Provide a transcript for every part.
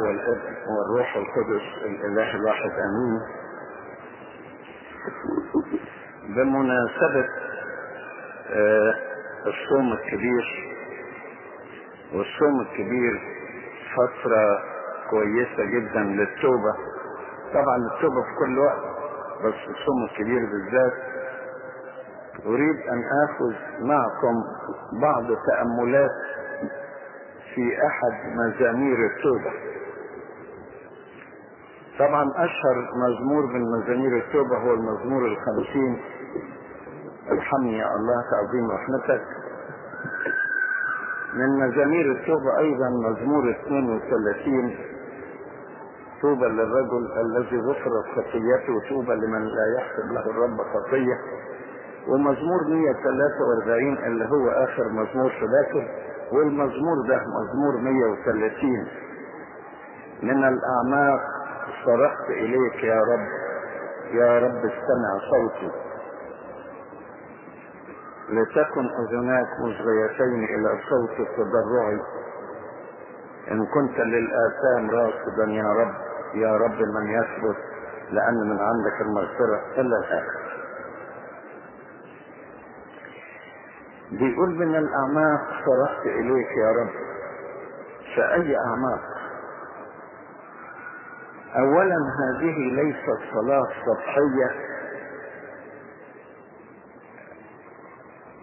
والابن والروح القدس الإله الواحد آمين. بمناسبة آه، الصوم الكبير والصوم الكبير فترة كويسة جدا للتوبة. طبعا التوبة في كل وقت بس الصوم الكبير بالذات. أريد أن آخذ معكم بعض تأملات في أحد مزامير التوبة. طبعا أشهر مزمور من مزامير التوبة هو المزمور الخمسين. ارحمني يا الله تعظيم رحمتك. من مزامير التوبة أيضا مزمور 32 توبة للرجل الذي غفرت خطيته توبة لمن لا يحسب له الرب خطية ومزمور 143 اللي هو آخر مزمور في باكر والمزمور ده مزمور 130 من الأعماق صرخت إليك يا رب. يا رب استمع صوتي. لتكن أذناك مصغيتين إلى صوت تضرعي إن كنت للآثام راصدا يا رب يا رب من يثبت لأن من عندك المغفرة إلا الآخر. بيقول من الأعماق صرخت إليك يا رب. فأي أعماق؟ أولا هذه ليست صلاة سطحية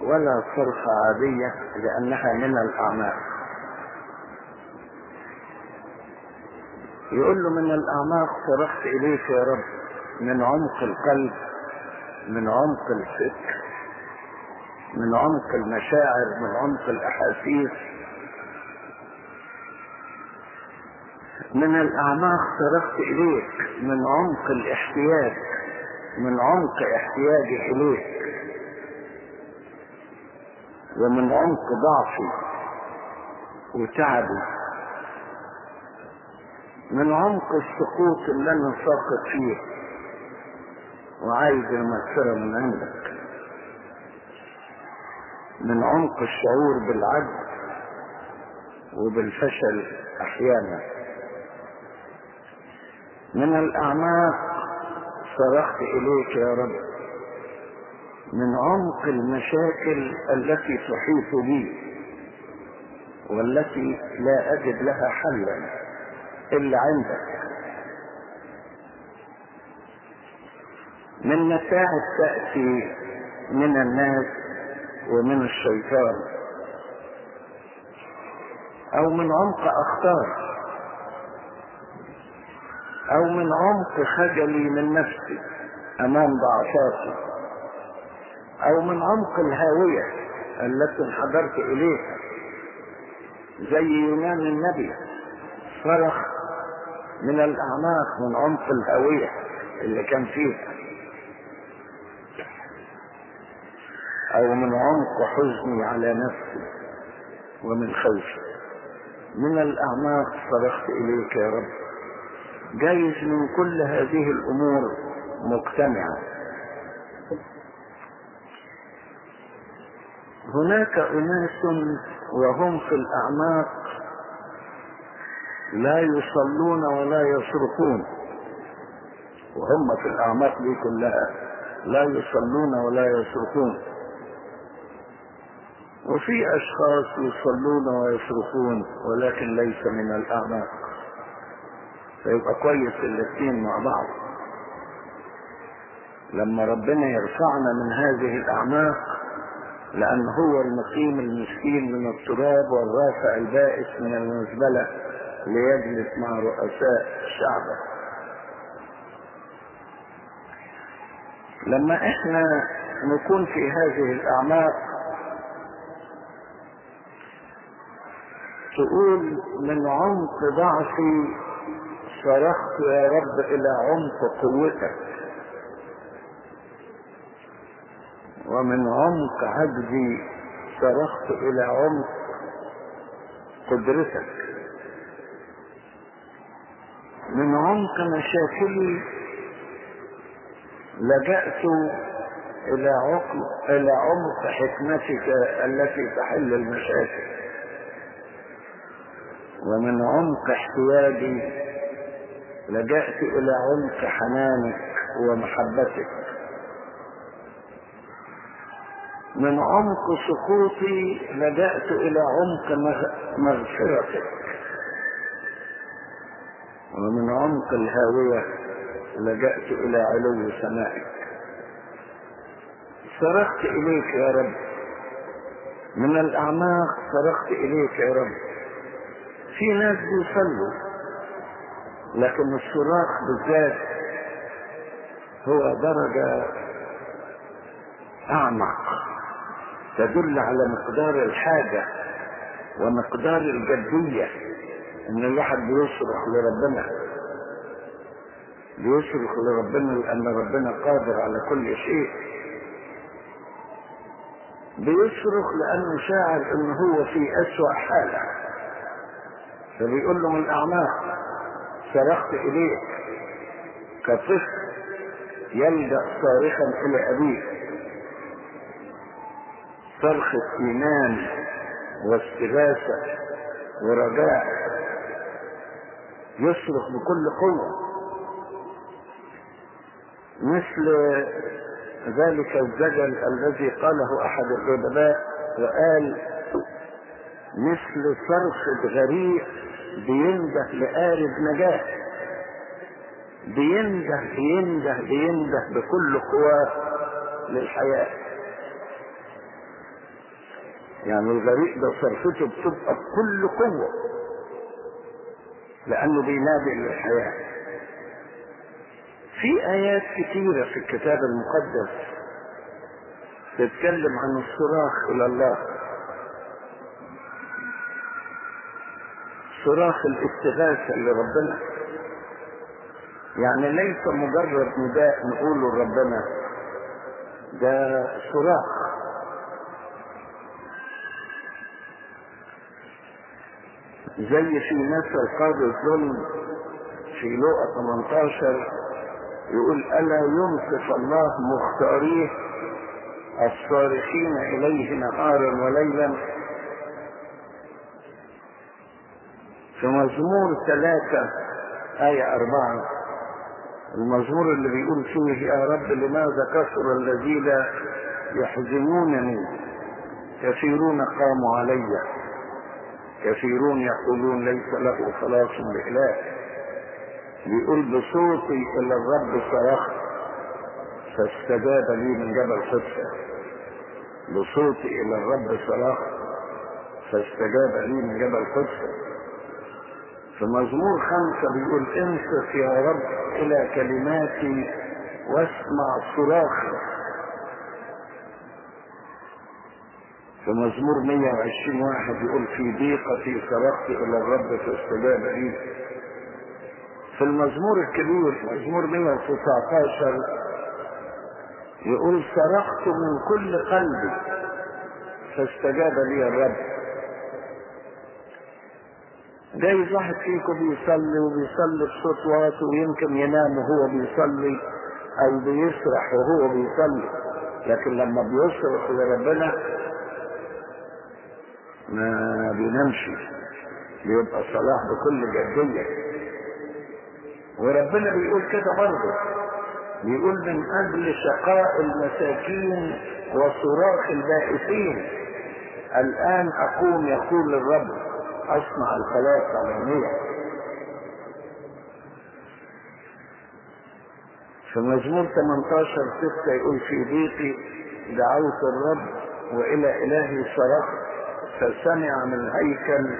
ولا صرخة عادية لأنها من الأعماق يقول له من الأعماق صرخت إليك يا رب من عمق القلب من عمق الفكر من عمق المشاعر من عمق الأحاسيس. من الأعماق صرخت إليك من عمق الاحتياج من عمق احتياجي إليك. ومن عمق ضعفي وتعبي. من عمق السقوط اللي أنا ساقط فيه وعايز المغفرة من عندك. من عمق الشعور بالعجز وبالفشل أحيانا. من الأعماق. صرخت إليك يا رب. من عمق المشاكل التي تحيط بي والتي لا أجد لها حلا إلا عندك. من متاعب تأتي من الناس ومن الشيطان. أو من عمق أخطار. أو من عمق خجلي من نفسي أمام ضعفاتي. أو من عمق الهاوية التي انحدرت إليها. زي يونان النبي صرخ من الأعماق من عمق الهاوية اللي كان فيها. أو من عمق حزني على نفسي ومن خوفي. من الأعماق صرخت إليك يا رب. جايز من كل هذه الأمور مجتمعة هناك أناس وهم في الأعماق لا يصلون ولا يصرخون. وهم في الأعماق دي كلها لا يصلون ولا يصرخون. وفي أشخاص يصلون ويصرخون ولكن ليس من الأعماق. فيبقى كويس الاثنين مع بعض. لما ربنا يرفعنا من هذه الأعماق لأن هو المقيم المسكين من التراب والرافع البائس من المزبلة ليجلس مع رؤساء شعبه لما إحنا نكون في هذه الأعماق تقول من عمق ضعفي صرخت يا رب إلى عمق قوتك. ومن عمق عجزي صرخت إلى عمق قدرتك. من عمق مشاكلي لجأت إلى عمق إلى عمق حكمتك التي تحل المشاكل. ومن عمق احتياجي لجأت إلى عمق حنانك ومحبتك. من عمق سقوطي لجأت إلى عمق مغفرتك. ومن عمق الهاوية لجأت إلى علو سمائك. صرخت إليك يا رب. من الأعماق صرخت إليك يا رب. في ناس بيصلوا. لكن الصراخ بالذات هو درجة أعمق تدل على مقدار الحاجة ومقدار الجدية إن الواحد بيصرخ لربنا بيصرخ لربنا لأن ربنا قادر على كل شيء. بيصرخ لأنه شاعر إن هو في أسوأ حالة فبيقول له من الأعماق صرخت إليك كطفل يلجأ صارخا إلى أبيه. صرخة إيمان واستغاثة ورجاء. يصرخ بكل قوة. مثل ذلك الزجل الذي قاله أحد الأدباء وقال مثل صرخة غريق بينده لقارب نجاة بينده بينده بينده بكل قواه للحياة. يعني الغريق ده صرفته بتبقى بكل قوة لأنه بينادي للحياة. في آيات كثيرة في الكتاب المقدس تتكلم عن الصراخ إلى الله. صراخ الاستغاثة لربنا يعني ليس مجرد نداء نقوله لربنا ده صراخ زي في مثل قاضي الظلم في لقى 18 يقول ألا ينصف الله مختاريه الصارخين إليه نهارا وليلا؟ في مزمور ثلاثة آية أربعة. المزمور اللي بيقول فيه يا رب لماذا كثر الذين يحزنونني؟ كثيرون قاموا علي. كثيرون يقولون ليس له خلاص بإله. بيقول بصوتي إلى الرب صرخت فاستجاب لي من جبل حسة بصوتي إلى الرب صرخت فاستجاب لي من جبل حسة في مزمور خمسة بيقول انصت يا رب إلى كلماتي واسمع صراخي. في مزمور 120 واحد يقول في ضيقتي صرخت إلى الرب فاستجاب لي. في المزمور الكبير مزمور 119 يقول صرخت من كل قلبي فاستجاب لي الرب. جايز واحد فيكم بيصلي وبيصلي بصوت ويمكن ينام وهو بيصلي أو بيسرح وهو بيصلي لكن لما بيصرخ لربنا ما بينامش بيبقى صلاح بكل جدية وربنا بيقول كده برضه بيقول من أجل شقاء المساكين وصراخ البائسين الان اقوم يقول الرب اصنع الخلاص علانية في مزمور 18 6 يقول في ضيقي دعوت الرب وإلى إلهي صرخت فسمع من هيكل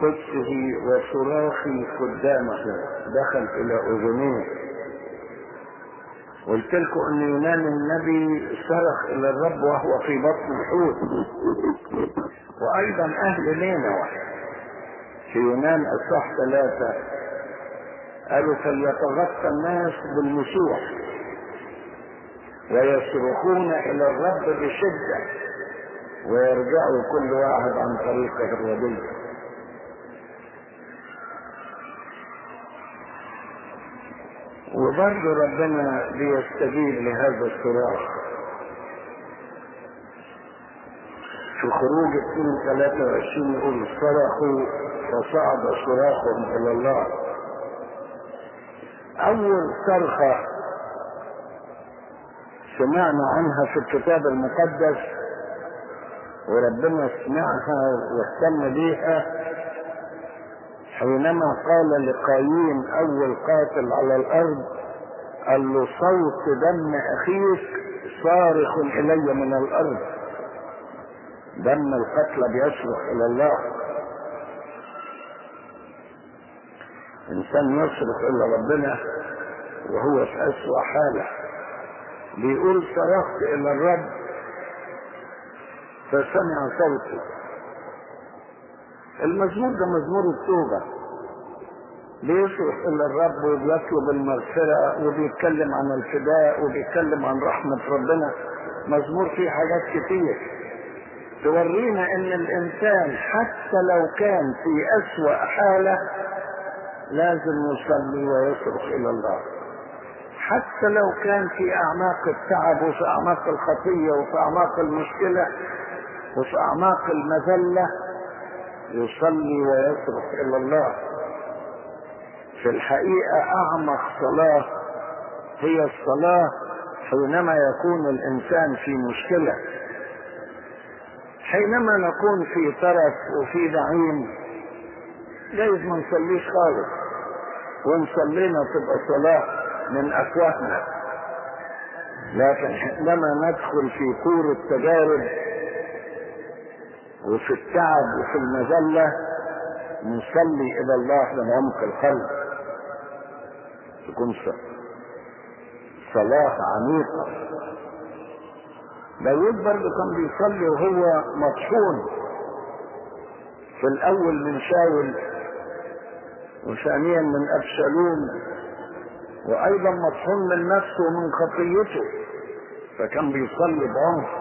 قدسه وصراخي قدامه. دخل إلى أذنيه. قلت لكم إن يونان النبي صرخ إلى الرب وهو في بطن الحوت. وأيضا أهل نينوى في يونان اصح ثلاثة. قالوا فليتغطى الناس بالمسوح. ويصرخون إلى الرب بشدة. ويرجعوا كل واحد عن طريقه الرديء وبرضه ربنا بيستجيب لهذا الصراخ في خروج 2 23 يقول صرخوا فصعد صراخهم إلى الله. أول صرخة سمعنا عنها في الكتاب المقدس وربنا سمعها واهتم بيها حينما قال لقايين أول قاتل على الأرض قال له صوت دم أخيك صارخ إلي من الأرض. دم القتلى بيصرخ إلى الله. إنسان يصرخ إلى ربنا وهو في أسوأ حالة. بيقول صرخت إلى الرب فسمع صوتي المزمور ده مزمور التوبة. بيصرخ إلى الرب وبيطلب المغفرة وبيتكلم عن الفداء وبيتكلم عن رحمة ربنا. مزمور فيه حاجات كتير. تورينا إن الإنسان حتى لو كان في أسوأ حالة لازم يصلي ويصرخ إلى الله. حتى لو كان في أعماق التعب وفي أعماق الخطية وفي أعماق المشكلة وفي أعماق المذلة يصلي ويصرخ إلى الله. في الحقيقة أعمق صلاة هي الصلاة حينما يكون الإنسان في مشكلة. حينما نكون في ترف وفي نعيم جايز ما نصليش خالص. وان صلينا تبقى صلاة من أفواهنا. لكن حينما ندخل في كور التجارب وفي التعب وفي المذلة نصلي إلى الله من عمق القلب. تكون صلاة عميقة. داود برضه كان بيصلي وهو مطحون في الأول من شاول وثانيا من أبشالوم وأيضا مطحون من نفسه ومن خطيته. فكان بيصلي بعنف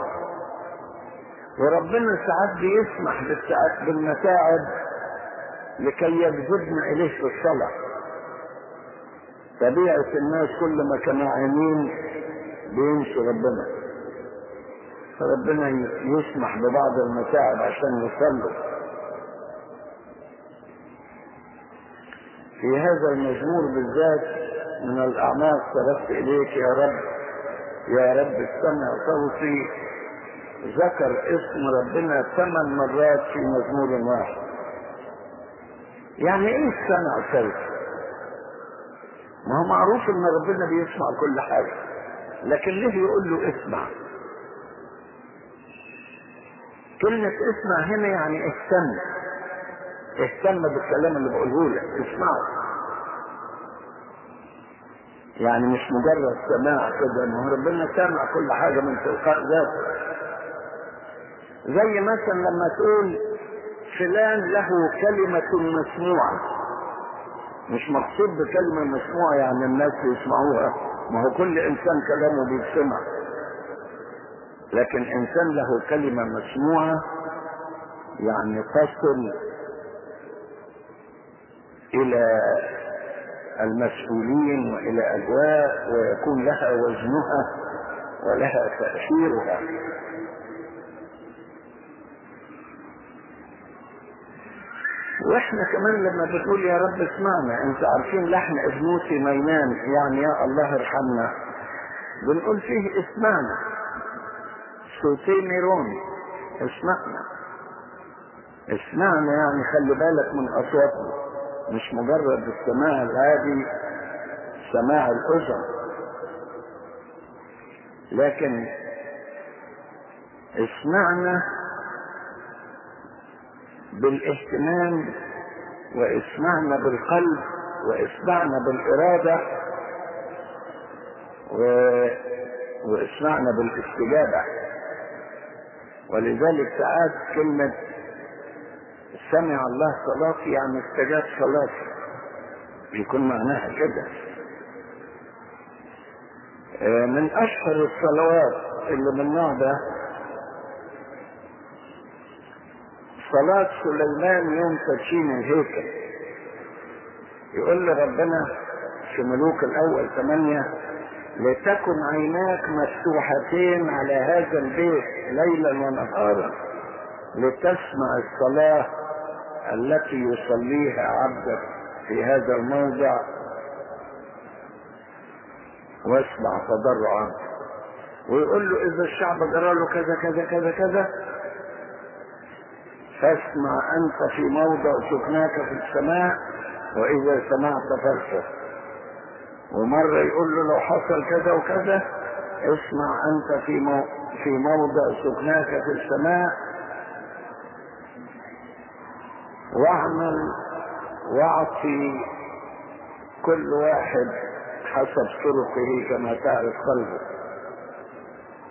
وربنا ساعات بيسمح بالمتاعب لكي يجذبنا إليه في الصلاة. طبيعة الناس كل ما كانوا عينين بينسوا ربنا. فربنا يسمح ببعض المتاعب عشان يصلوا. في هذا المزمور بالذات من الأعماق صرفت إليك يا رب. يا رب استمع صوتي. ذكر اسم ربنا ثمان مرات في مزمور واحد. يعني إيه استمع صوتي ما هو معروف ان ربنا بيسمع كل حاجة لكن ليه يقول له اسمع؟ كلمة اسمع هنا يعني اهتم اهتم بالكلام اللي بقوله لك اسمعه. يعني مش مجرد سماع كده ربنا سامع كل حاجة من تلقاء ذاته. زي مثلا لما تقول فلان له كلمة مسموعة. مش مقصود بكلمة مسموعة يعني الناس يسمعوها. ما هو كل إنسان كلامه بيتسمع. لكن إنسان له كلمة مسموعة يعني تصل إلى المسؤولين وإلى أجواء ويكون لها وزنها ولها تأثيرها. وإحنا كمان لما بنقول يا رب اسمعنا انت عارفين لحن ابنوتي مينان يعني يا الله ارحمنا. بنقول فيه اسمعنا. صوتي ميرون اسمعنا. اسمعنا يعني خلي بالك من أصواتنا. مش مجرد السماع العادي سماع الأذن. لكن اسمعنا بالاهتمام وإسمعنا بالقلب وإسمعنا بالإرادة و... وإسمعنا بالإستجابة. ولذلك ساعات كلمة سمع الله صلاتي يعني استجاب صلاتي بيكون معناها كده. من أشهر الصلوات اللي من النوع ده صلاة سليمان يوم تدشين الهيكل يقول لربنا في ملوك الأول ثمانية لتكن عيناك مفتوحتين على هذا البيت ليلا ونهارا لتسمع الصلاة التي يصليها عبدك في هذا الموضع. واسمع تضرعا. ويقول له إذا الشعب جرى له كذا كذا كذا كذا فاسمع أنت في موضع سكناك في السماء وإذا سمعت فارسل ومرة يقول له لو حصل كذا وكذا اسمع أنت في في موضع سكناك في السماء. واعمل واعطي كل واحد حسب طرقه كما تعرف قلبه.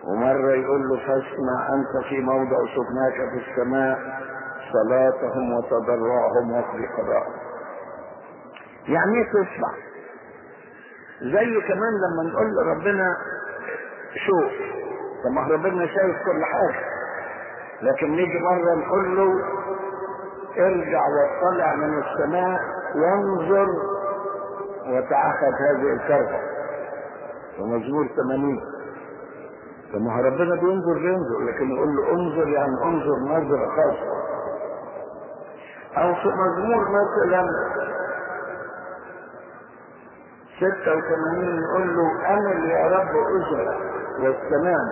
ومرة يقول له فاسمع أنت في موضع سكناك في السماء. صلاتهم وتضرعهم واقضي قضاءهم يعني إيه تسمع؟ زي كمان لما نقول لربنا شوف طب ربنا شايف كل حاجة لكن نيجي مرة نقول له ارجع واطلع من السماء وانظر وتعهد هذه الكربة. ومزمور 80 طب ما ربنا بينظر بينظر لكن يقول له انظر يعني انظر نظرة خاصة. أو في مزمور مثلا 86 يقول له أمل يا رب اذنك والسمام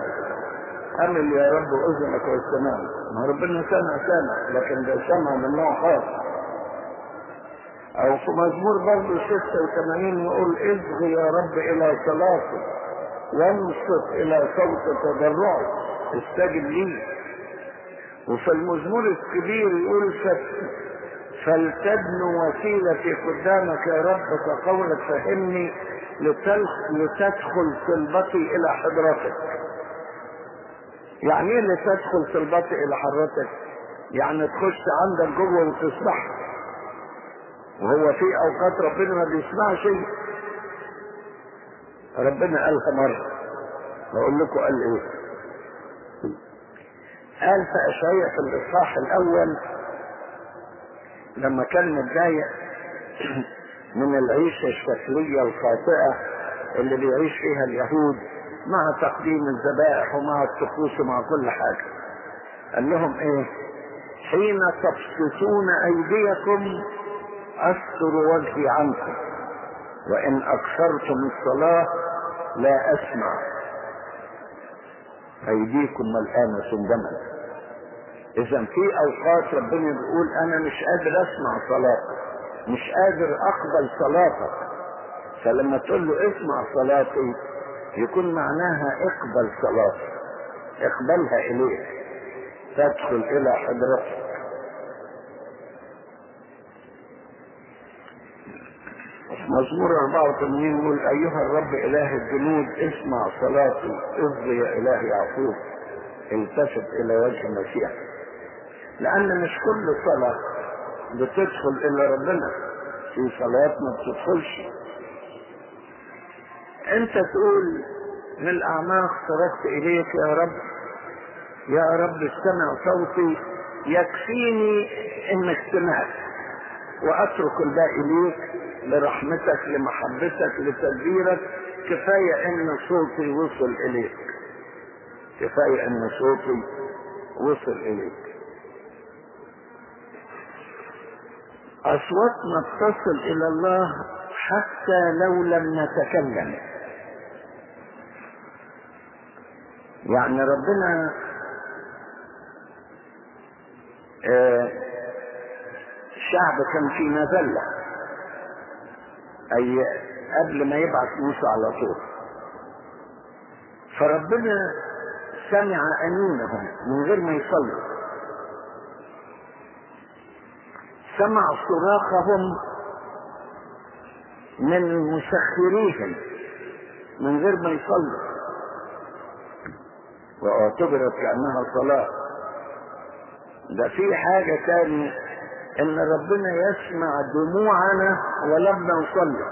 أمل يا رب اذنك والسمام ما ربنا سمع سمع لكن ده سمع من نوع خاص. أو في مزمور برضه 86 يقول إصغ يا رب إلى صلاتي وانصت إلى صوت تضرعي استجب لي. وفي المزمور الكبير يقول فلتبن وسيلتي قدامك يا رب كقولك فهمني لتدخل صلبتي إلى حضرتك. يعني إيه لتدخل صلبتي إلى حضرتك؟ يعني تخش عندك جوه وتسمع وهو في أوقات ربنا ما بيسمعش ربنا قالها مرة بقول لكم قال إيه؟ قال في الإصحاح الأول لما كان متضايق من العيشة الشكلية الخاطئة اللي بيعيش فيها اليهود مع تقديم الذبائح ومع الطقوس ومع كل حاجة. قال لهم إيه؟ حين تبسطون أيديكم أستر وجهي عنكم وإن أكثرتم الصلاة لا أسمع. أيديكم ملآنة دما اذا في أوقات ربنا بيقول أنا مش قادر أسمع صلاتك مش قادر أقبل صلاتك فلما تقول له اسمع صلاتي يكون معناها اقبل صلاتي اقبلها إليك. تدخل إلى حضرتك. مزمور 84 يقول أيها الرب إله الجنود اسمع صلاتي اصغي يا إله يعقوب. التفت إلى وجه المسيح لأن مش كل صلاة بتدخل إلى ربنا. في صلاة ما بتدخلش. أنت تقول من الاعماق صرخت إليك يا رب. يا رب استمع صوتي. يكفيني إنك سمعت. وأترك الباقي ليك لرحمتك لمحبتك لتدبيرك. كفاية إن صوتي وصل إليك. كفاية إن صوتي وصل إليك. اصواتنا تصل إلى الله حتى لو لم نتكلم. يعني ربنا آه شعب كان في مذلة. أي قبل ما يبعث موسى على طول. فربنا سمع أنينهم من غير ما يصلوا سمع صراخهم من مسخريهم من غير ما يصلوا واعتبرت كأنها صلاة. ده في حاجة تاني إن ربنا يسمع دموعنا ولم نصلي.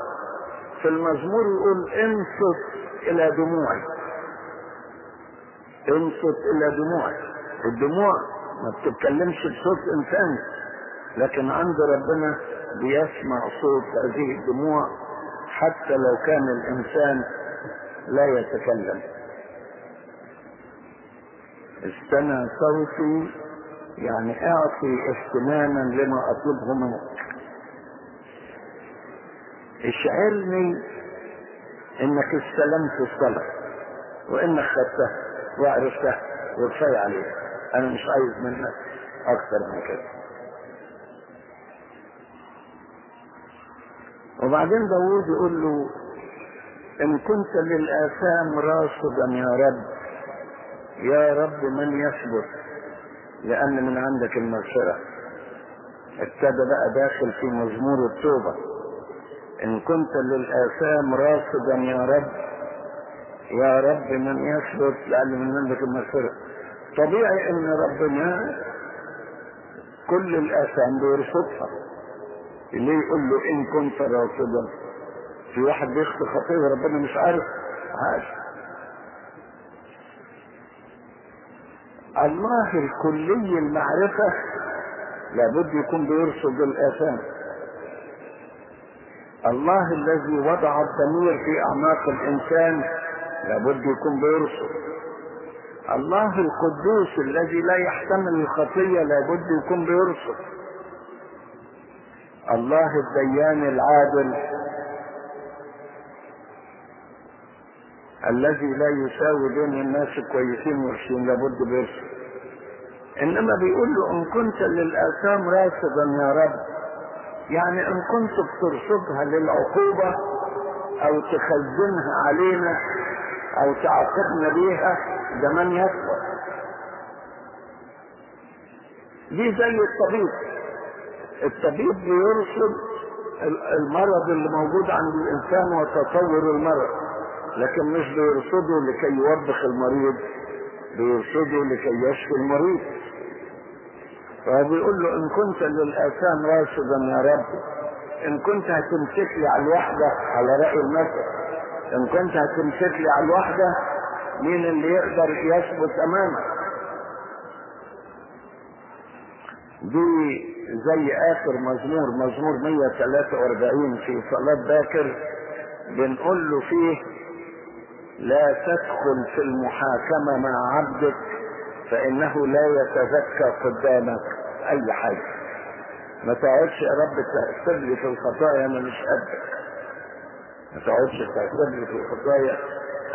في المزمور يقول انصت إلى دموعي. انصت إلى دموعي. الدموع ما بتتكلمش بصوت إنسان. لكن عند ربنا بيسمع صوت هذه الدموع حتى لو كان الإنسان لا يتكلم. استمع صوتي يعني أعطي اهتماما لما أطلبه منك اشعرني إنك استلمت الصلاة وإنك خدتها وعرفتها وكفاية عليها. أنا مش عايز منك أكثر من كده. وبعدين داوود يقول له إن كنت للآثام راصدا يا رب يا رب من يثبت لأن من عندك المغفرة. ابتدى بقى داخل في مزمور التوبة. إن كنت للآثام راصدا يا رب يا رب من يثبت لأن من عندك المغفرة. طبيعي إن ربنا كل الآثام بيرصدها ليه يقول له إن كنت راصدا. في واحد بيخطي خطيه وربنا مش عارف عارف. الله الكلي المعرفة لابد يكون بيرصد الآثام. الله الذي وضع الضمير في أعماق الإنسان لابد يكون بيرصد. الله القدوس الذي لا يحتمل الخطية لابد يكون بيرصد. الله الديان العادل الذي لا يساوي بين الناس الكويسين والوحشين لابد بيرصد إنما بيقول له إن كنت للآثام راصدا يا رب يعني إن كنت بترصدها للعقوبة أو تخزنها علينا أو تعاقبنا بيها ده من يكفر. دي زي الطبيب. الطبيب بيرصد المرض اللي موجود عند الإنسان وتطور المرض لكن مش بيرصده لكي يوبخ المريض بيرصده لكي يشفي المريض. فهو بيقول له إن كنت للآثام راشدا يا رب إن كنت هتمسك لي على الوحدة على رأي المثل إن كنت هتمسك لي على الوحدة مين اللي يقدر يثبت أمامك؟ دي زي آخر مزمور مزمور 143 في صلاة باكر بنقول له فيه لا تدخل في المحاكمة مع عبدك فإنه لا يتذكر قدامك أي حاجة. ما تقعدش يا رب تحسب لي في الخطايا أنا مش قدك. ما تقعدش تحسب لي في الخطايا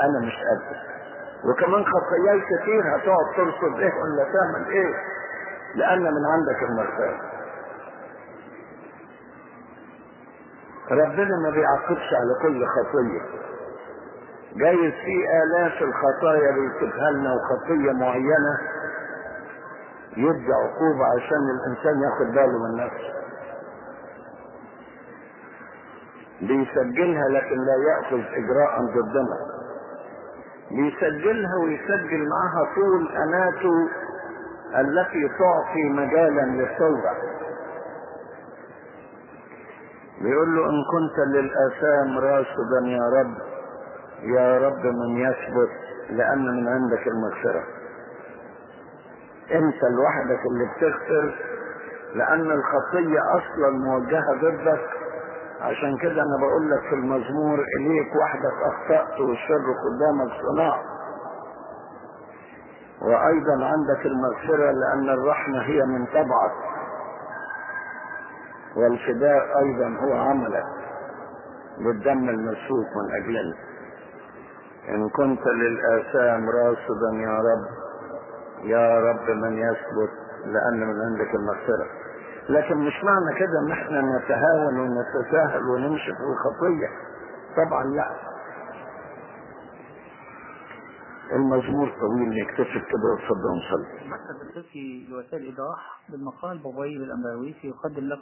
أنا مش قدك. وكمان خطاياي كتير هتقعد ترصد إيه ولا تعمل إيه؟ لأن من عندك المغفرة. ربنا ما بيعاقبش على كل خطية. جايز في آلاف الخطايا بيكتبها لنا وخطية معينة يدي عقوبة عشان الإنسان ياخد باله من نفسه. بيسجلها لكن لا يأخذ إجراء ضدنا. بيسجلها ويسجل معها طول أناته التي تعطي مجالا للثورة. بيقول له إن كنت للآثام راشدا يا رب يا رب من يثبت لأن من عندك المغفرة. أنت لوحدك اللي بتغفر لأن الخطية أصلا موجهة ضدك. عشان كده أنا بقول لك في المزمور إليك وحدك أخطأت والشر قدامك صناع. وأيضا عندك المغفرة لأن الرحمة هي من طبعك. والفداء أيضا هو عملك بالدم المسفوك من أجلنا. إن كنت للآثام راصدا يا رب يا رب من يثبت لأن من عندك المغفرة. لكن مش معنى كده إن إحنا نتهاون ونتساهل ونمشي في الخطية. طبعا لا. المزمور طويل نكتفي كده وتفضل نصلي مكتب الطفي لوسائل الإيضاح بالمقال بابوي بالأمراوي يقدم لكم